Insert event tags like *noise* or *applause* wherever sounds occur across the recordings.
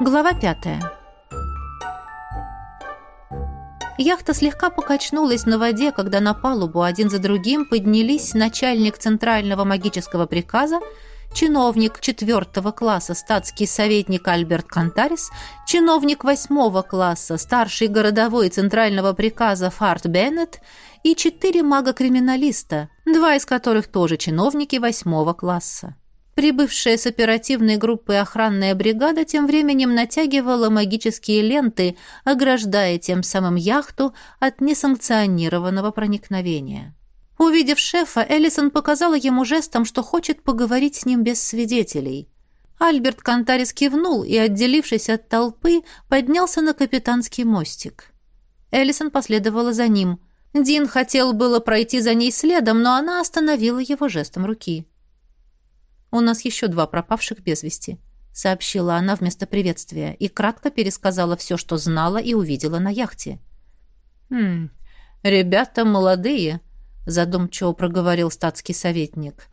Глава пятая. Яхта слегка покачнулась на воде, когда на палубу один за другим поднялись начальник Центрального магического приказа, чиновник четвертого класса статский советник Альберт Кантарис, чиновник восьмого класса старший городовой Центрального приказа Фарт Беннет и четыре мага-криминалиста, два из которых тоже чиновники восьмого класса. Прибывшая с оперативной группы охранная бригада тем временем натягивала магические ленты, ограждая тем самым яхту от несанкционированного проникновения. Увидев шефа, Эллисон показала ему жестом, что хочет поговорить с ним без свидетелей. Альберт Кантарис кивнул и, отделившись от толпы, поднялся на капитанский мостик. Эллисон последовала за ним. Дин хотел было пройти за ней следом, но она остановила его жестом руки. «У нас еще два пропавших без вести», — сообщила она вместо приветствия и кратко пересказала все, что знала и увидела на яхте. «Хм, ребята молодые», — задумчиво проговорил статский советник.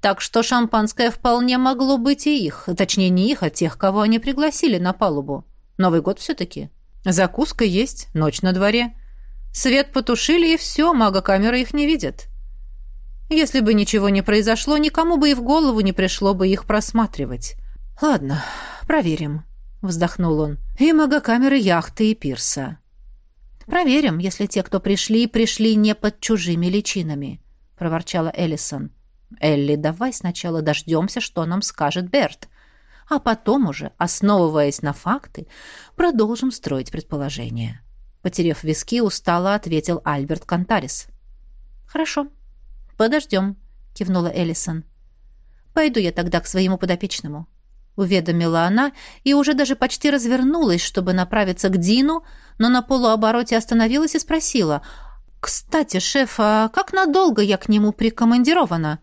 «Так что шампанское вполне могло быть и их, точнее не их, а тех, кого они пригласили на палубу. Новый год все-таки. Закуска есть, ночь на дворе. Свет потушили, и все, мага-камера их не видит». Если бы ничего не произошло, никому бы и в голову не пришло бы их просматривать. «Ладно, проверим», — вздохнул он. «И магокамеры яхты и пирса». «Проверим, если те, кто пришли, пришли не под чужими личинами», — проворчала Эллисон. «Элли, давай сначала дождемся, что нам скажет Берт, а потом уже, основываясь на факты, продолжим строить предположения». Потерев виски, устало ответил Альберт Кантарис. «Хорошо», «Подождем», — кивнула Эллисон. «Пойду я тогда к своему подопечному», — уведомила она и уже даже почти развернулась, чтобы направиться к Дину, но на полуобороте остановилась и спросила. «Кстати, шеф, а как надолго я к нему прикомандирована?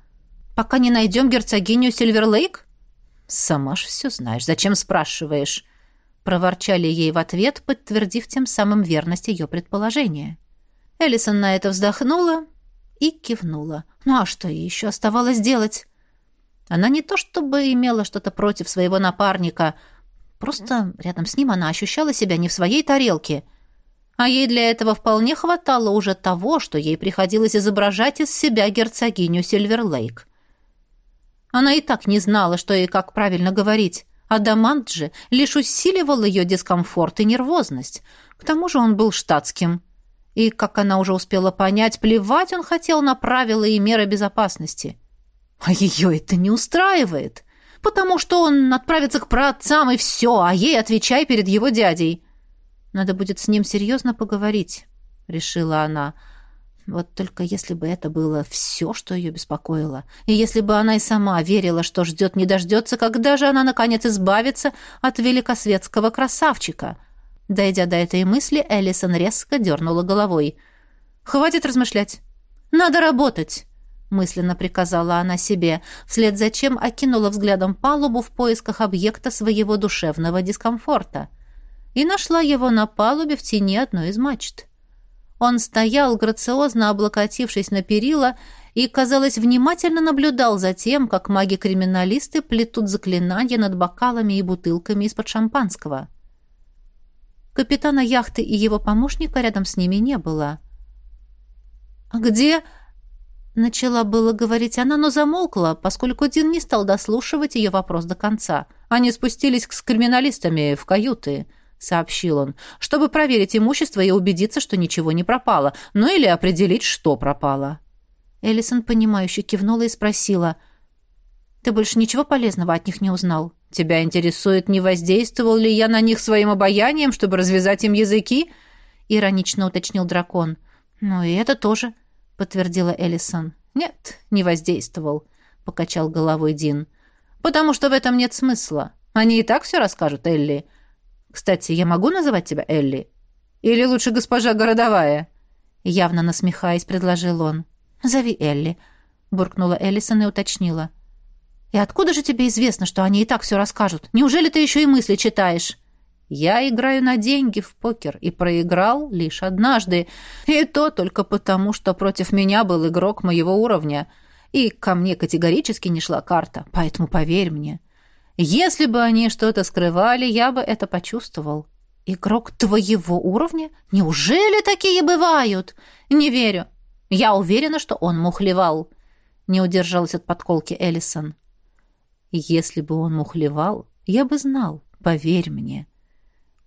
Пока не найдем герцогиню Сильверлейк?» «Сама ж все знаешь. Зачем спрашиваешь?» проворчали ей в ответ, подтвердив тем самым верность ее предположения. Эллисон на это вздохнула и кивнула. Ну а что ей еще оставалось делать? Она не то чтобы имела что-то против своего напарника, просто рядом с ним она ощущала себя не в своей тарелке. А ей для этого вполне хватало уже того, что ей приходилось изображать из себя герцогиню Сильверлейк. Она и так не знала, что и как правильно говорить. А Дамант же лишь усиливал ее дискомфорт и нервозность. К тому же он был штатским. И, как она уже успела понять, плевать он хотел на правила и меры безопасности. А ее это не устраивает, потому что он отправится к праотцам и все, а ей отвечай перед его дядей. Надо будет с ним серьезно поговорить, решила она. Вот только если бы это было все, что ее беспокоило, и если бы она и сама верила, что ждет не дождется, когда же она, наконец, избавится от великосветского красавчика — Дойдя до этой мысли, Эллисон резко дернула головой. «Хватит размышлять. Надо работать!» мысленно приказала она себе, вслед за чем окинула взглядом палубу в поисках объекта своего душевного дискомфорта. И нашла его на палубе в тени одной из мачт. Он стоял, грациозно облокотившись на перила, и, казалось, внимательно наблюдал за тем, как маги-криминалисты плетут заклинания над бокалами и бутылками из-под шампанского. — Капитана яхты и его помощника рядом с ними не было. «А где...» Начала было говорить она, но замолкла, поскольку Дин не стал дослушивать ее вопрос до конца. Они спустились с криминалистами в каюты, сообщил он, чтобы проверить имущество и убедиться, что ничего не пропало, ну или определить, что пропало. Эллисон, понимающе кивнула и спросила, «Ты больше ничего полезного от них не узнал?» Тебя интересует, не воздействовал ли я на них своим обаянием, чтобы развязать им языки?» — иронично уточнил дракон. «Ну и это тоже», — подтвердила Эллисон. «Нет, не воздействовал», — покачал головой Дин. «Потому что в этом нет смысла. Они и так все расскажут, Элли. Кстати, я могу называть тебя Элли? Или лучше госпожа городовая?» Явно насмехаясь, предложил он. «Зови Элли», — буркнула Эллисон и уточнила. «И откуда же тебе известно, что они и так все расскажут? Неужели ты еще и мысли читаешь?» «Я играю на деньги в покер и проиграл лишь однажды, и то только потому, что против меня был игрок моего уровня, и ко мне категорически не шла карта, поэтому поверь мне». Если бы они что-то скрывали, я бы это почувствовал. Игрок твоего уровня? Неужели такие бывают? Не верю. Я уверена, что он мухлевал. Не удержалась от подколки Эллисон. Если бы он мухлевал, я бы знал, поверь мне.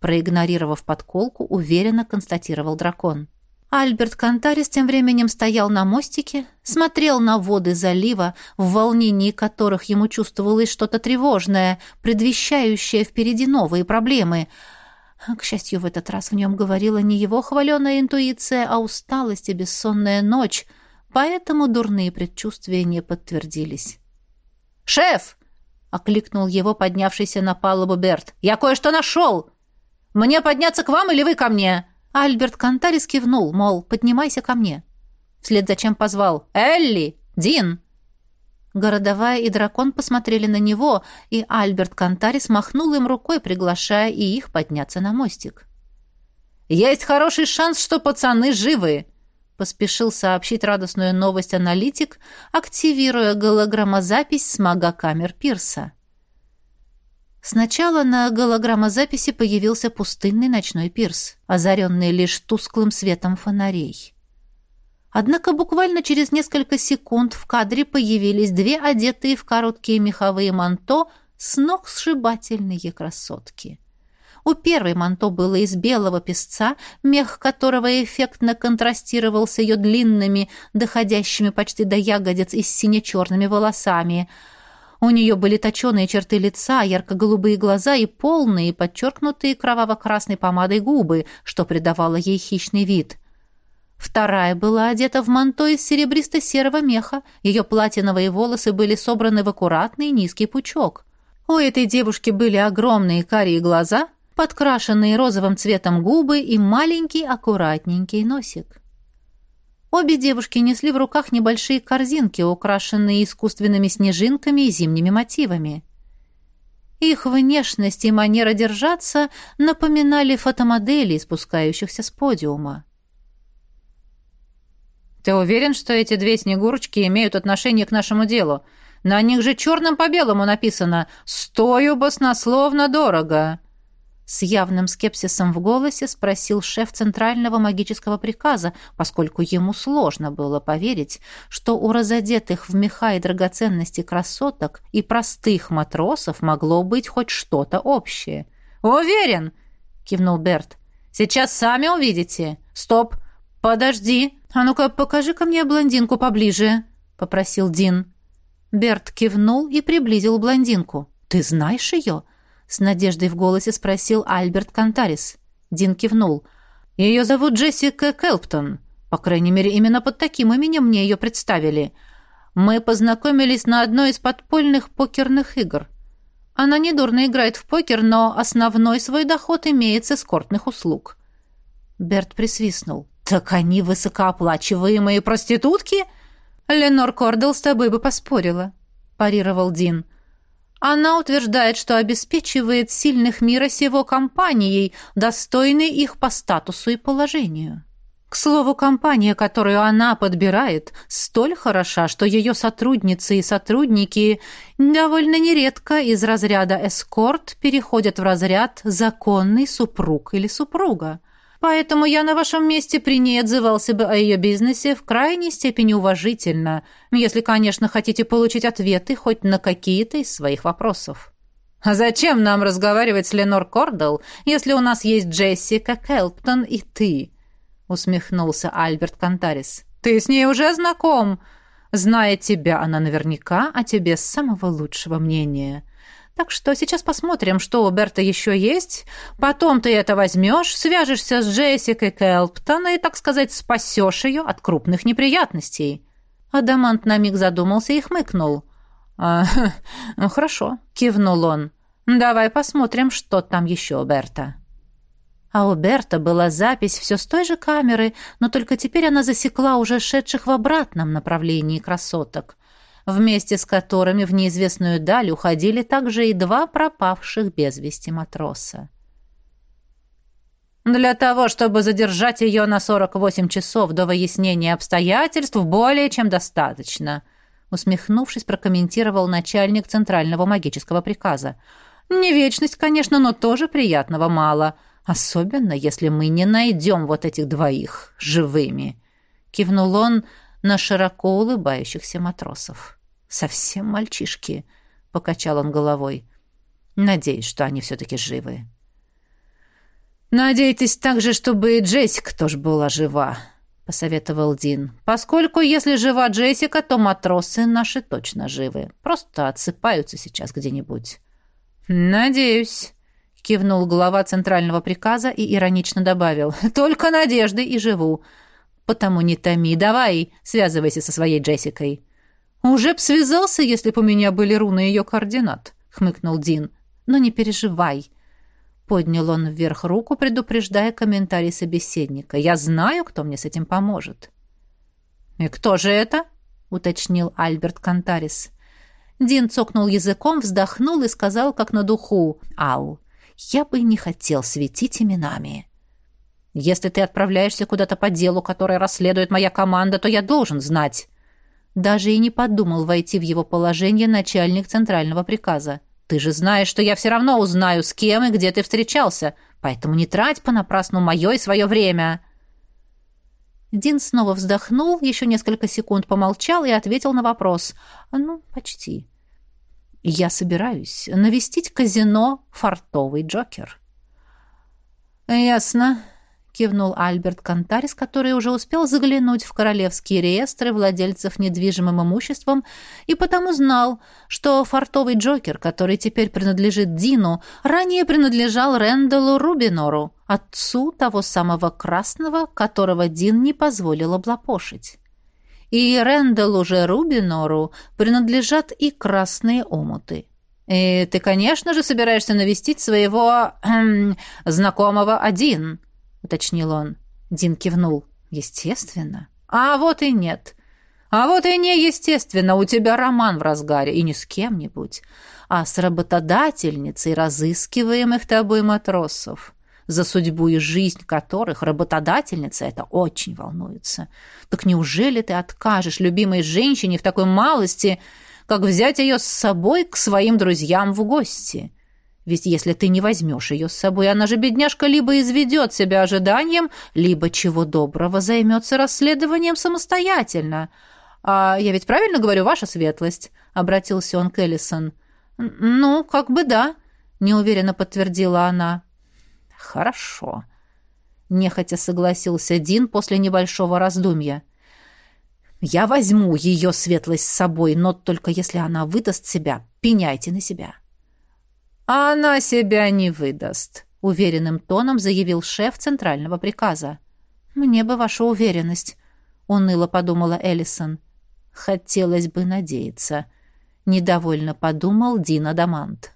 Проигнорировав подколку, уверенно констатировал дракон. Альберт Кантарис тем временем стоял на мостике, смотрел на воды залива, в волнении которых ему чувствовалось что-то тревожное, предвещающее впереди новые проблемы. К счастью, в этот раз в нем говорила не его хваленая интуиция, а усталость и бессонная ночь, поэтому дурные предчувствия не подтвердились. «Шеф!» — окликнул его поднявшийся на палубу Берт. «Я кое-что нашел! Мне подняться к вам или вы ко мне?» Альберт Кантарис кивнул, мол, поднимайся ко мне. Вслед за чем позвал «Элли! Дин!» Городовая и дракон посмотрели на него, и Альберт Кантарис махнул им рукой, приглашая и их подняться на мостик. «Есть хороший шанс, что пацаны живы!» Поспешил сообщить радостную новость аналитик, активируя голограммозапись с мага-камер Пирса. Сначала на голограммозаписи появился пустынный ночной пирс, озаренный лишь тусклым светом фонарей. Однако буквально через несколько секунд в кадре появились две одетые в короткие меховые манто с ног сшибательные красотки. У первой манто было из белого песца, мех которого эффектно контрастировал с ее длинными, доходящими почти до ягодиц и с сине-черными волосами – у нее были точеные черты лица, ярко-голубые глаза и полные, подчеркнутые кроваво-красной помадой губы, что придавало ей хищный вид. Вторая была одета в манто из серебристо-серого меха. Ее платиновые волосы были собраны в аккуратный низкий пучок. У этой девушки были огромные карие глаза, подкрашенные розовым цветом губы и маленький аккуратненький носик. Обе девушки несли в руках небольшие корзинки, украшенные искусственными снежинками и зимними мотивами. Их внешность и манера держаться напоминали фотомодели, спускающихся с подиума. «Ты уверен, что эти две снегурочки имеют отношение к нашему делу? На них же черным по белому написано «Стою баснословно дорого». С явным скепсисом в голосе спросил шеф Центрального магического приказа, поскольку ему сложно было поверить, что у разодетых в меха и драгоценности красоток и простых матросов могло быть хоть что-то общее. «Уверен!» — кивнул Берт. «Сейчас сами увидите. Стоп! Подожди! А ну-ка, покажи-ка мне блондинку поближе!» — попросил Дин. Берт кивнул и приблизил блондинку. «Ты знаешь ее?» С надеждой в голосе спросил Альберт Кантарис. Дин кивнул. «Ее зовут Джессика Келптон. По крайней мере, именно под таким именем мне ее представили. Мы познакомились на одной из подпольных покерных игр. Она недурно играет в покер, но основной свой доход имеет с эскортных услуг». Берт присвистнул. «Так они высокооплачиваемые проститутки?» «Ленор Кордел с тобой бы поспорила», – парировал Дин. Она утверждает, что обеспечивает сильных мира сего компанией, достойной их по статусу и положению. К слову, компания, которую она подбирает, столь хороша, что ее сотрудницы и сотрудники довольно нередко из разряда эскорт переходят в разряд законный супруг или супруга. Поэтому я на вашем месте при ней отзывался бы о ее бизнесе в крайней степени уважительно, если, конечно, хотите получить ответы хоть на какие-то из своих вопросов. А зачем нам разговаривать с Ленор Кордел, если у нас есть Джессика Келптон и ты? усмехнулся Альберт Кантарис. Ты с ней уже знаком. Зная тебя, она наверняка о тебе самого лучшего мнения. Так что сейчас посмотрим, что у Берта еще есть. Потом ты это возьмешь, свяжешься с Джессикой Келптон и, так сказать, спасешь ее от крупных неприятностей». Адамант на миг задумался и хмыкнул. «А, *laughs* ну, «Хорошо», — кивнул он. «Давай посмотрим, что там еще у Берта». А у Берта была запись все с той же камеры, но только теперь она засекла уже шедших в обратном направлении красоток вместе с которыми в неизвестную даль уходили также и два пропавших без вести матроса. Для того, чтобы задержать ее на 48 часов до выяснения обстоятельств, более чем достаточно, усмехнувшись, прокомментировал начальник Центрального магического приказа. «Не вечность, конечно, но тоже приятного мало, особенно если мы не найдем вот этих двоих живыми», — кивнул он на широко улыбающихся матросов. «Совсем мальчишки», — покачал он головой. «Надеюсь, что они все-таки живы». «Надейтесь также, чтобы и Джессика тоже была жива», — посоветовал Дин. «Поскольку, если жива Джессика, то матросы наши точно живы. Просто отсыпаются сейчас где-нибудь». «Надеюсь», — кивнул глава центрального приказа и иронично добавил. «Только надежды и живу. Потому не томи. Давай, связывайся со своей Джессикой». «Уже б связался, если бы у меня были руны ее координат», — хмыкнул Дин. «Но не переживай». Поднял он вверх руку, предупреждая комментарий собеседника. «Я знаю, кто мне с этим поможет». «И кто же это?» — уточнил Альберт Кантарис. Дин цокнул языком, вздохнул и сказал, как на духу. «Ау, я бы не хотел светить именами». «Если ты отправляешься куда-то по делу, которое расследует моя команда, то я должен знать». Даже и не подумал войти в его положение начальник центрального приказа. Ты же знаешь, что я все равно узнаю, с кем и где ты встречался, поэтому не трать понапрасну мое и свое время». Дин снова вздохнул, еще несколько секунд помолчал и ответил на вопрос. «Ну, почти. Я собираюсь навестить казино «Фартовый Джокер». «Ясно», кивнул Альберт Кантарис, который уже успел заглянуть в королевские реестры владельцев недвижимым имуществом и потому знал, что фартовый Джокер, который теперь принадлежит Дину, ранее принадлежал Рэндаллу Рубинору, отцу того самого красного, которого Дин не позволил облапошить. И Рэндаллу же Рубинору принадлежат и красные омуты. И ты, конечно же, собираешься навестить своего *clears throat* знакомого один –— уточнил он. Дин кивнул. «Естественно». «А вот и нет. А вот и не естественно. У тебя роман в разгаре. И не с кем-нибудь, а с работодательницей разыскиваемых тобой матросов, за судьбу и жизнь которых работодательница это очень волнуется. Так неужели ты откажешь любимой женщине в такой малости, как взять ее с собой к своим друзьям в гости?» Ведь если ты не возьмешь ее с собой, она же, бедняжка, либо изведет себя ожиданием, либо, чего доброго, займется расследованием самостоятельно. А я ведь правильно говорю, ваша светлость?» — обратился он к Эллисон. «Ну, как бы да», — неуверенно подтвердила она. «Хорошо», — нехотя согласился Дин после небольшого раздумья. «Я возьму ее светлость с собой, но только если она выдаст себя, пеняйте на себя». «Она себя не выдаст», — уверенным тоном заявил шеф центрального приказа. «Мне бы ваша уверенность», — уныло подумала Эллисон. «Хотелось бы надеяться», — недовольно подумал Дин Адамант.